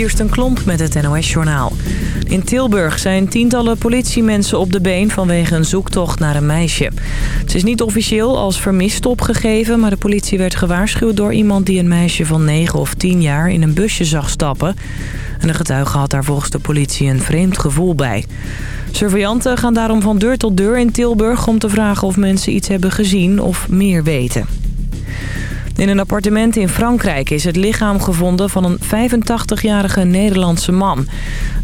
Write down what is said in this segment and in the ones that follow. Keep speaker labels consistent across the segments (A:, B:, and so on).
A: Kirsten Klomp met het NOS-journaal. In Tilburg zijn tientallen politiemensen op de been vanwege een zoektocht naar een meisje. Ze is niet officieel als vermist opgegeven... maar de politie werd gewaarschuwd door iemand die een meisje van 9 of 10 jaar in een busje zag stappen. En de getuige had daar volgens de politie een vreemd gevoel bij. Surveillanten gaan daarom van deur tot deur in Tilburg om te vragen of mensen iets hebben gezien of meer weten. In een appartement in Frankrijk is het lichaam gevonden van een 85-jarige Nederlandse man.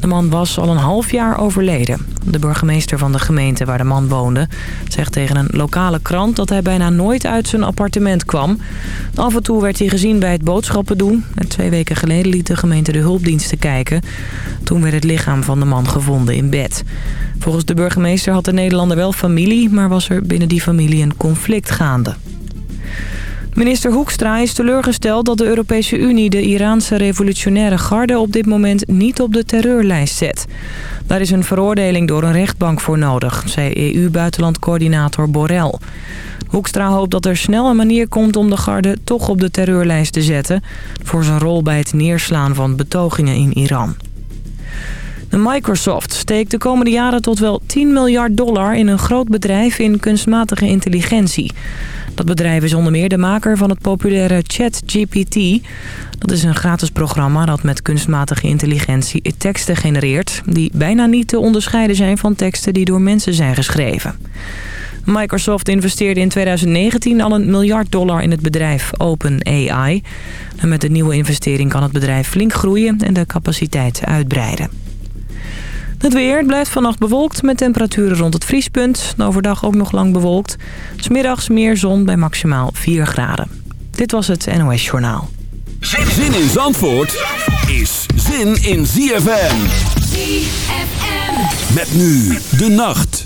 A: De man was al een half jaar overleden. De burgemeester van de gemeente waar de man woonde zegt tegen een lokale krant dat hij bijna nooit uit zijn appartement kwam. Af en toe werd hij gezien bij het boodschappen doen. En twee weken geleden liet de gemeente de hulpdiensten kijken. Toen werd het lichaam van de man gevonden in bed. Volgens de burgemeester had de Nederlander wel familie, maar was er binnen die familie een conflict gaande. Minister Hoekstra is teleurgesteld dat de Europese Unie de Iraanse revolutionaire garde op dit moment niet op de terreurlijst zet. Daar is een veroordeling door een rechtbank voor nodig, zei EU-buitenlandcoördinator Borrell. Hoekstra hoopt dat er snel een manier komt om de garde toch op de terreurlijst te zetten... voor zijn rol bij het neerslaan van betogingen in Iran. Microsoft steekt de komende jaren tot wel 10 miljard dollar in een groot bedrijf in kunstmatige intelligentie. Dat bedrijf is onder meer de maker van het populaire ChatGPT. Dat is een gratis programma dat met kunstmatige intelligentie teksten genereert... die bijna niet te onderscheiden zijn van teksten die door mensen zijn geschreven. Microsoft investeerde in 2019 al een miljard dollar in het bedrijf OpenAI. En met de nieuwe investering kan het bedrijf flink groeien en de capaciteit uitbreiden. Het weer blijft vannacht bewolkt met temperaturen rond het vriespunt. Overdag ook nog lang bewolkt. Smiddags meer zon bij maximaal 4 graden. Dit was het NOS Journaal.
B: Zin in Zandvoort is zin in ZFM.
C: ZFM.
B: Met nu de nacht.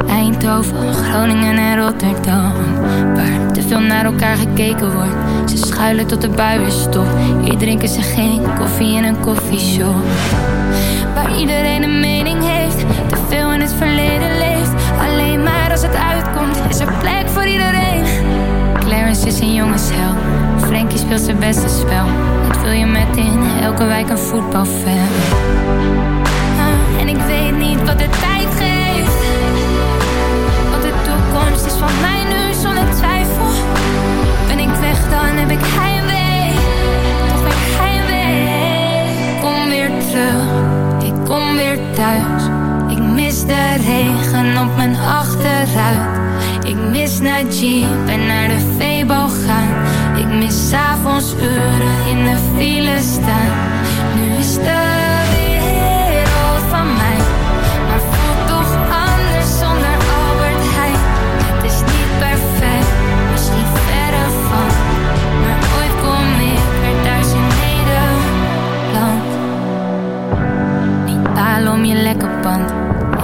C: Eindhoven, Groningen en Rotterdam. Waar te veel naar elkaar gekeken wordt. Ze schuilen tot de bui is stop. Hier drinken ze geen koffie in een koffieshop. Waar iedereen een mening heeft. Te veel in het verleden leeft. Alleen maar als het uitkomt, is er plek voor iedereen. Clarence is een jongensheld. Frankie speelt zijn beste spel. Dat wil je met in elke wijk een voetbalveld. Ah, En ik weet niet wat de tijd in de file staan. Nu is de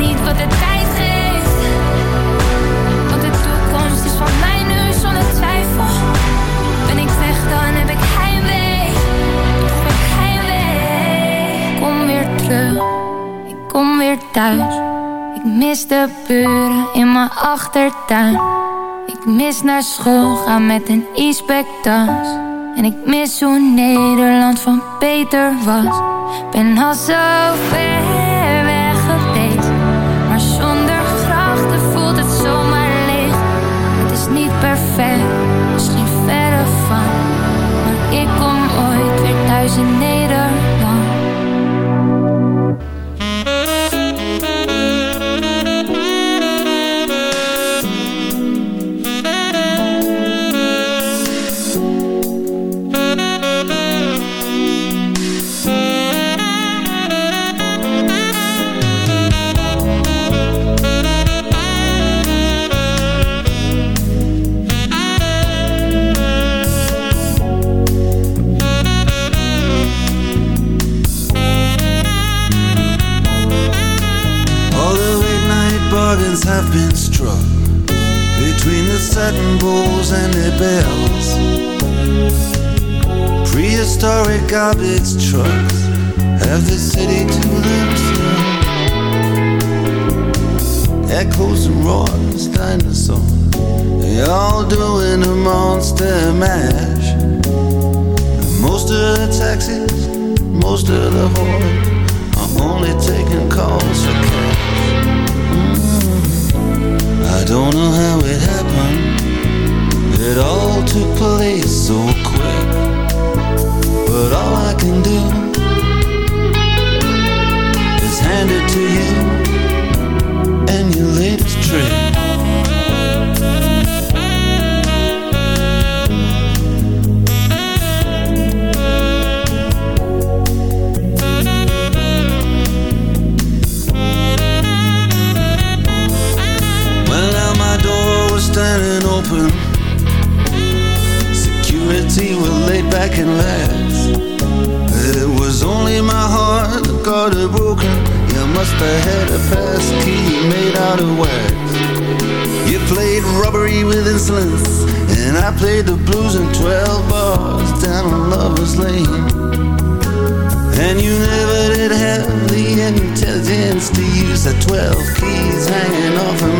C: niet wat de tijd geeft. Want de toekomst is van mij nu zonder twijfel. Ben ik weg, dan heb ik heimwee. Toch weer heimwee. Kom weer terug, ik kom weer thuis. Ik mis de buren in mijn achtertuin. Ik mis naar school gaan met een e-spectas. En ik mis hoe Nederland van beter was. Ben al zo ver
D: you never did have the intelligence to use the 12 keys hanging off of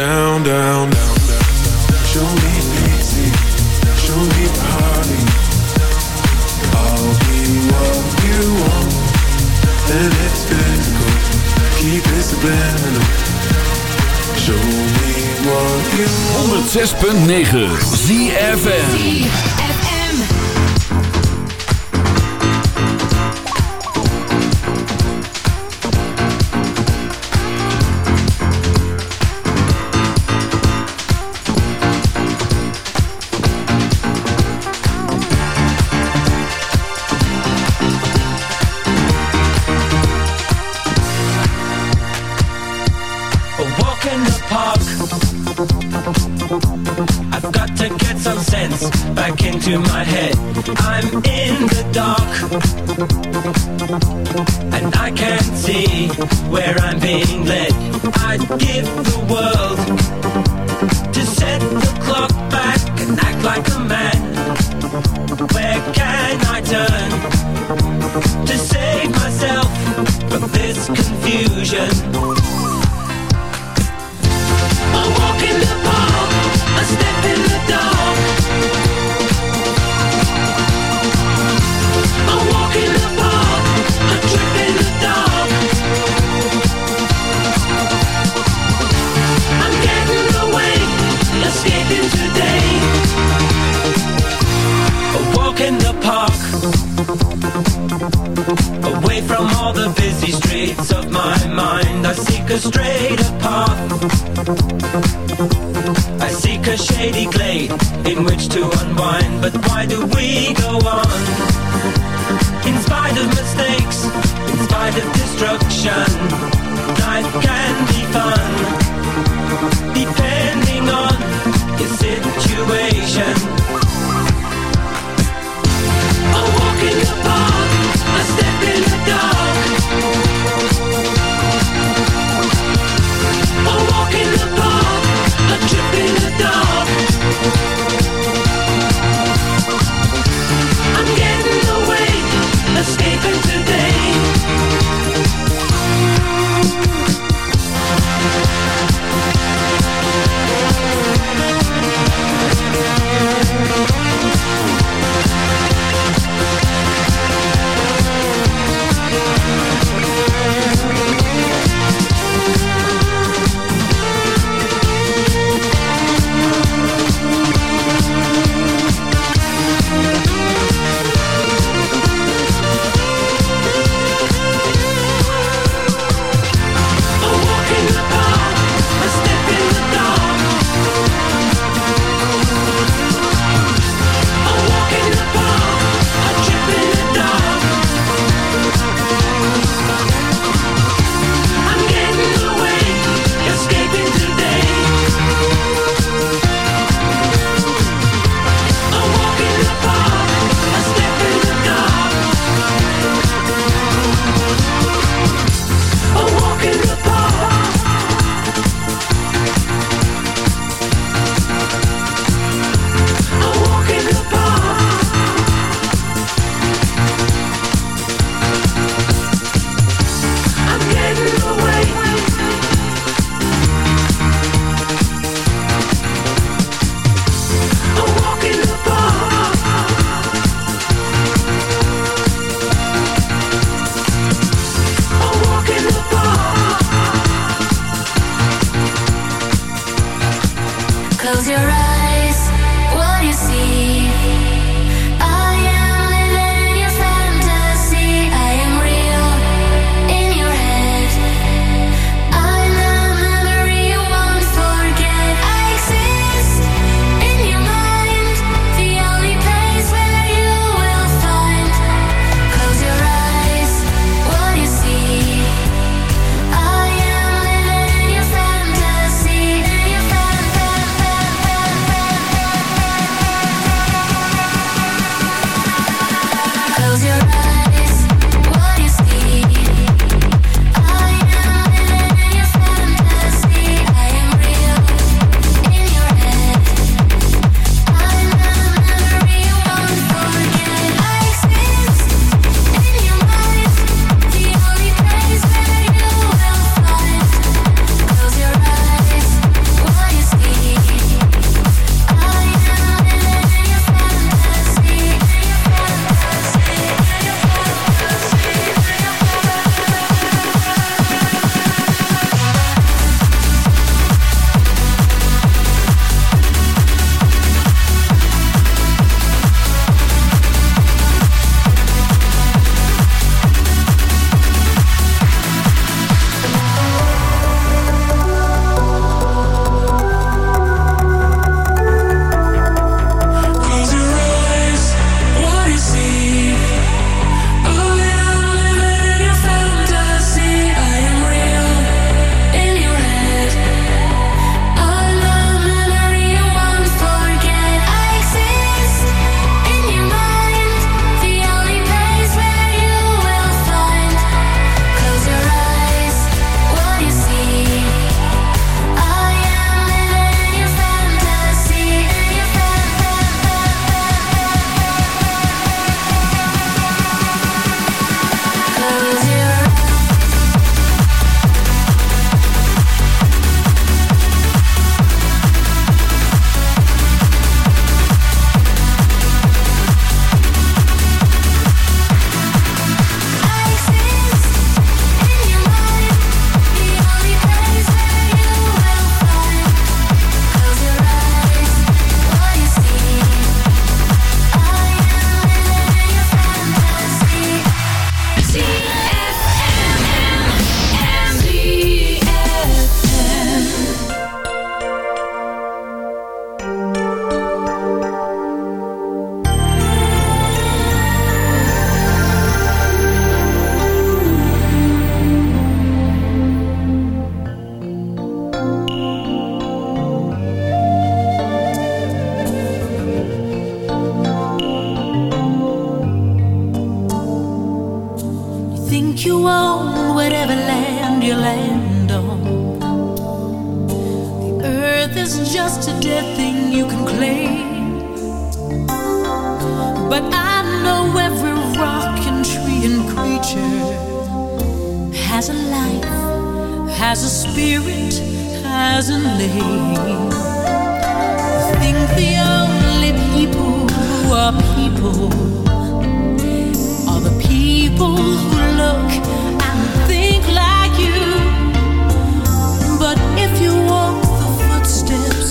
E: down, down, down, down. Show me pity, show me party. I'll be what you want, and it's physical. Keep it subliminal. Show me what you want.
B: 106.9
F: ZFM. close your
G: eyes.